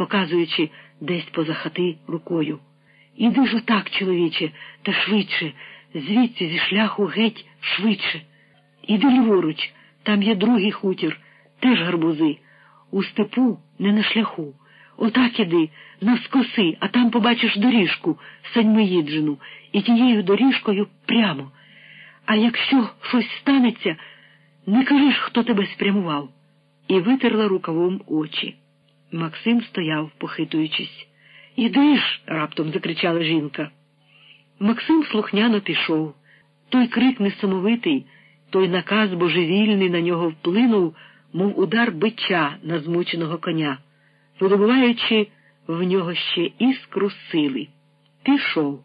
показуючи десь поза хати рукою. Іди ж отак, чоловіче, та швидше, звідси зі шляху геть швидше. Іди ліворуч, там є другий хутір, теж гарбузи. У степу не на шляху. Отак іди, навскоси, а там побачиш доріжку Саньмоїджину, і тією доріжкою прямо. А якщо щось станеться, не кажеш, хто тебе спрямував. І витерла рукавом очі. Максим стояв, похитуючись. Іди ж, раптом закричала жінка. Максим слухняно пішов. Той крик несамовитий, той наказ божевільний на нього вплинув, мов удар бича на змученого коня, видобуваючи в нього ще іскру сили. Пішов,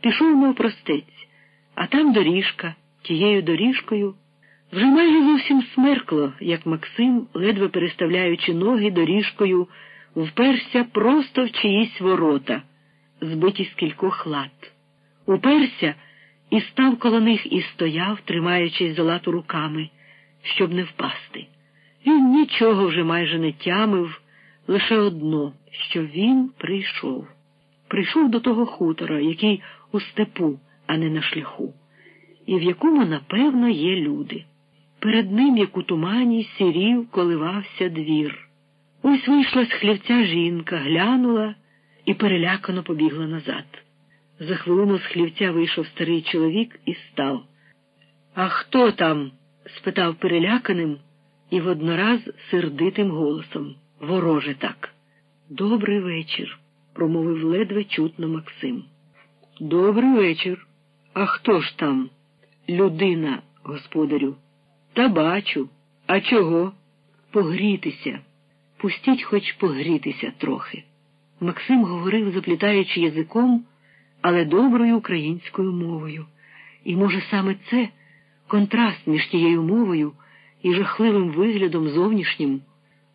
пішов, мов простець, а там доріжка, тією доріжкою. Вже майже зовсім смеркло, як Максим, ледве переставляючи ноги доріжкою, вперся просто в чиїсь ворота, збиті з кількох лад. Уперся і став коло них і стояв, тримаючись за лату руками, щоб не впасти. Він нічого вже майже не тямив, лише одно, що він прийшов. Прийшов до того хутора, який у степу, а не на шляху, і в якому, напевно, є люди. Перед ним, як у тумані, сірів, коливався двір. Ось вийшла з хлівця жінка, глянула і перелякано побігла назад. За хвилину з хлівця вийшов старий чоловік і став. А хто там? спитав переляканим і воднораз сердитим голосом. Вороже так. Добрий вечір, промовив ледве чутно Максим. Добрий вечір. А хто ж там? Людина, господарю. Та бачу. А чого? Погрітися. Пустіть хоч погрітися трохи. Максим говорив, заплітаючи язиком, але доброю українською мовою. І, може, саме це контраст між тією мовою і жахливим виглядом зовнішнім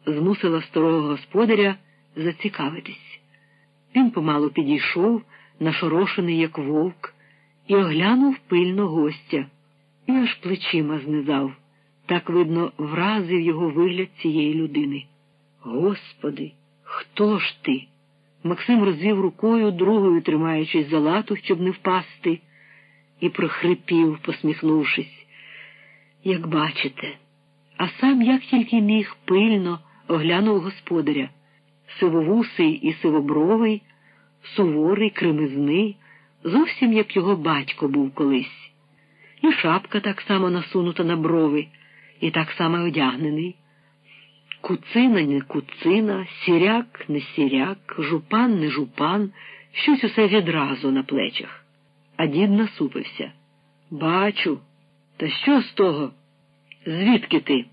змусила старого господаря зацікавитись. Він помалу підійшов, нашорошений, як вовк, і оглянув пильно гостя, і аж плечима знизав. Так, видно, вразив його вигляд цієї людини. Господи, хто ж ти? Максим розвів рукою, другою тримаючись за лату, щоб не впасти, і прохрипів, посміхнувшись. Як бачите, а сам як тільки міг пильно оглянув господаря, сивовусий і сивобровий, суворий, кремизний, зовсім як його батько був колись. І шапка так само насунута на брови, і так само одягнений. Куцина не куцина, сіряк не сіряк, жупан не жупан, щось усе відразу на плечах. А дід насупився. Бачу. Та що з того? Звідки ти?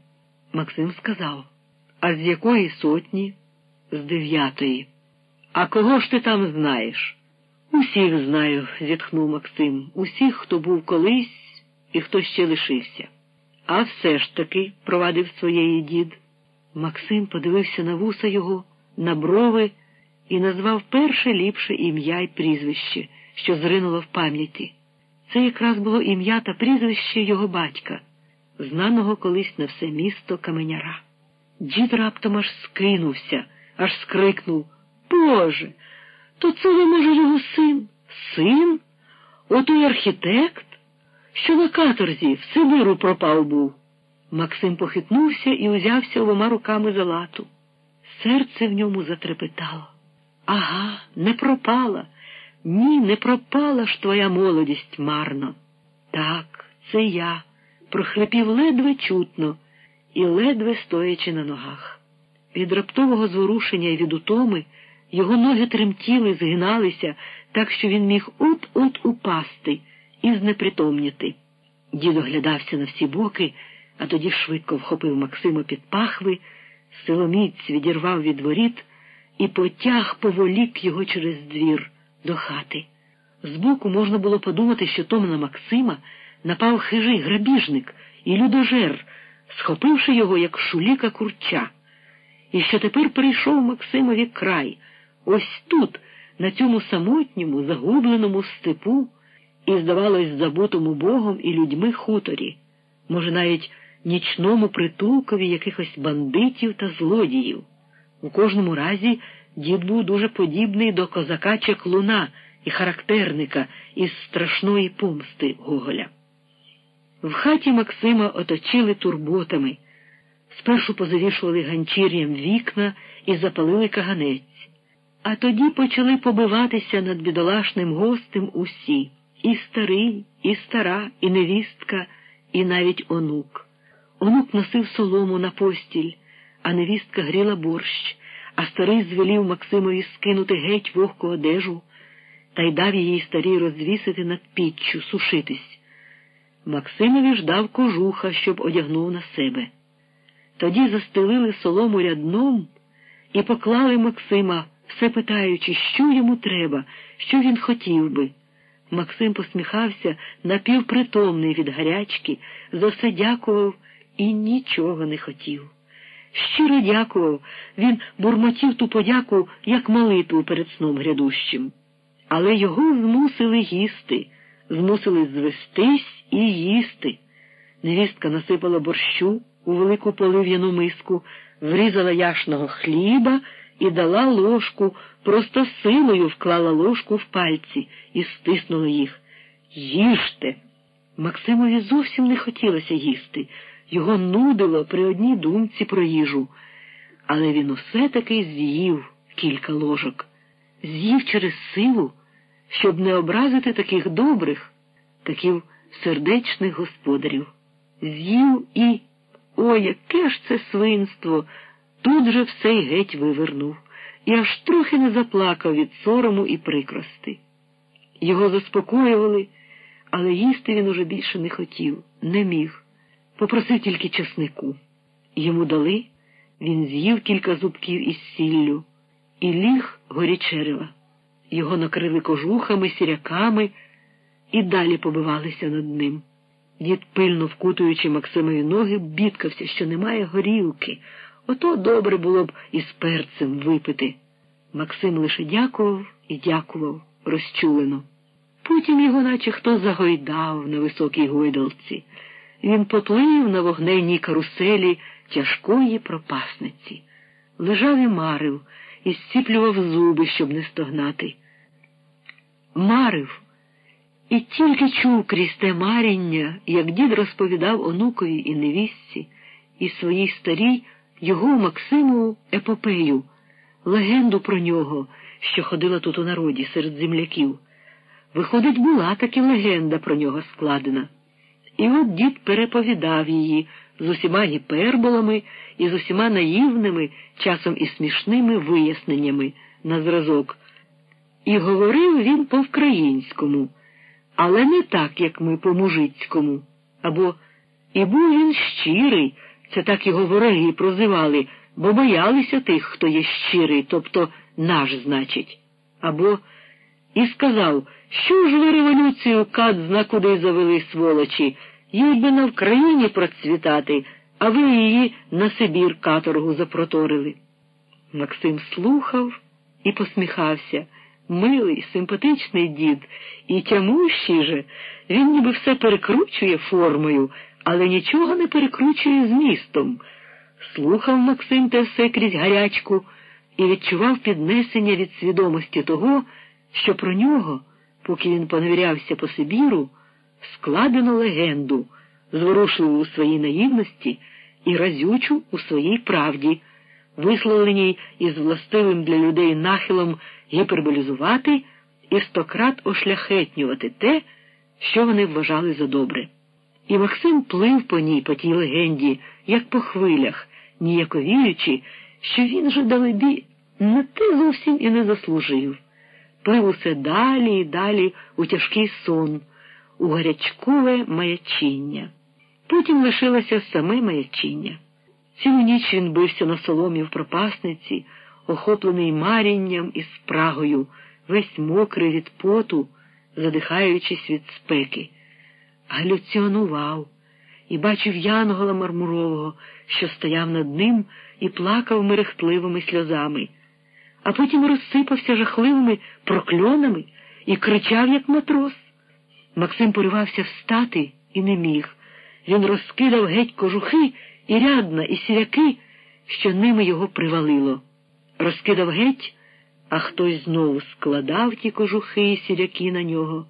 Максим сказав. А з якої сотні? З дев'ятої. А кого ж ти там знаєш? Усіх знаю, зітхнув Максим. Усіх, хто був колись і хто ще лишився. А все ж таки, провадив своєї дід. Максим подивився на вуса його, на брови і назвав перше ліпше ім'я й прізвище, що зринуло в пам'яті. Це якраз було ім'я та прізвище його батька, знаного колись на все місто Каменяра. Дід раптом аж скинувся, аж скрикнув Боже, то це ви, може, його син? Син? Отой архітект, що на каторзі в Сибиру пропав був. Максим похитнувся і узявся обома руками за лату. Серце в ньому затрепетало. Ага, не пропала. Ні, не пропала ж твоя молодість марно. Так, це я, прохрипів ледве чутно і ледве стоячи на ногах. Від раптового зворушення і від утоми його ноги тремтіли, згиналися, так що він міг от-от упасти і знепритомніти. Дід оглядався на всі боки а тоді швидко вхопив Максима під пахви, силоміць відірвав від воріт і потяг поволік його через двір до хати. Збоку можна було подумати, що тому на Максима напав хижий грабіжник і людожер, схопивши його, як шуліка курча. І що тепер прийшов Максимові край, ось тут, на цьому самотньому, загубленому степу, і, здавалось, забутому Богом і людьми хуторі, може, навіть нічному притулкові якихось бандитів та злодіїв. У кожному разі Дід був дуже подібний до козака Чеклуна і характерника із страшної помсти Гоголя. В хаті Максима оточили турботами. Спершу позавішували ганчір'ям вікна і запалили каганець, а тоді почали побиватися над бідолашним гостем усі і старий, і стара, і невістка, і навіть онук. Онук носив солому на постіль, а невістка гріла борщ, а старий звелів Максимові скинути геть вогку одежу та й дав її старій розвісити над піччю, сушитись. Максимові ждав кожуха, щоб одягнув на себе. Тоді застелили солому рядном і поклали Максима, все питаючи, що йому треба, що він хотів би. Максим посміхався, напівпритомний від гарячки, за все дякував і нічого не хотів. Щиро дякував, він бурмотів ту подяку, як молитву перед сном грядущим. Але його змусили їсти, змусили звестись і їсти. Невістка насипала борщу у велику полив'яну миску, врізала яшного хліба і дала ложку, просто силою вклала ложку в пальці і стиснула їх. Їжте. Максимові зовсім не хотілося їсти. Його нудило при одній думці про їжу. Але він усе таки з'їв кілька ложок, з'їв через силу, щоб не образити таких добрих, таких сердечних господарів. З'їв і. Ой, яке ж це свинство! Тут же все й геть вивернув, і аж трохи не заплакав від сорому і прикрости. Його заспокоювали, але їсти він уже більше не хотів, не міг. Попросив тільки часнику. Йому дали, він з'їв кілька зубків із сіллю і ліг горячерева. Його накрили кожухами, сіряками і далі побивалися над ним. Дід, пильно вкутуючи Максимові ноги, бідкався, що немає горілки. Ото добре було б із перцем випити. Максим лише дякував і дякував розчулено. Потім його, наче хто загойдав на високій гойдалці. Він поплив на вогненній каруселі тяжкої пропасниці. Лежав і марив і зціплював зуби, щоб не стогнати. Марив і тільки чув крізь те маріння, як дід розповідав онукові і невістці, і своїй старій його Максимову епопею, легенду про нього, що ходила тут у народі серед земляків. Виходить, була таки легенда про нього складена. І от дід переповідав її з усіма гіперболами і з усіма наївними, часом і смішними виясненнями на зразок. І говорив він по-вкраїнському, але не так, як ми по-мужицькому. Або і був він щирий, це так його вороги прозивали, бо боялися тих, хто є щирий, тобто наш, значить. Або і сказав, що ж ви революцію кат зна куди завели сволочі, їй би на Вкраїні процвітати, а ви її на Сибір каторгу запроторили. Максим слухав і посміхався. Милий, симпатичний дід, і тямущий же, він ніби все перекручує формою, але нічого не перекручує змістом. Слухав Максим те все крізь гарячку і відчував піднесення від свідомості того, що про нього, поки він поневірявся по Сибіру, складено легенду, зворушливу у своїй наївності і разючу у своїй правді, висловленій із властивим для людей нахилом гіперболізувати і стократ ошляхетнювати те, що вони вважали за добре. І Максим плив по ній, по тій легенді, як по хвилях, ніяковіючи, що він же далебі на те зовсім і не заслужив. Плив усе далі і далі у тяжкий сон, у гарячкове маячіння. Потім лишилося саме маячіння. Цілу ніч він бився на соломі в пропасниці, охоплений марінням і спрагою, весь мокрий від поту, задихаючись від спеки галюціонував і бачив янгола мармурового, що стояв над ним і плакав мерехтливими сльозами, а потім розсипався жахливими прокльонами і кричав, як матрос. Максим поривався встати і не міг. Він розкидав геть кожухи і рядна, і сіряки, що ними його привалило. Розкидав геть а хтось знову складав ті кожухи і сіряки на нього.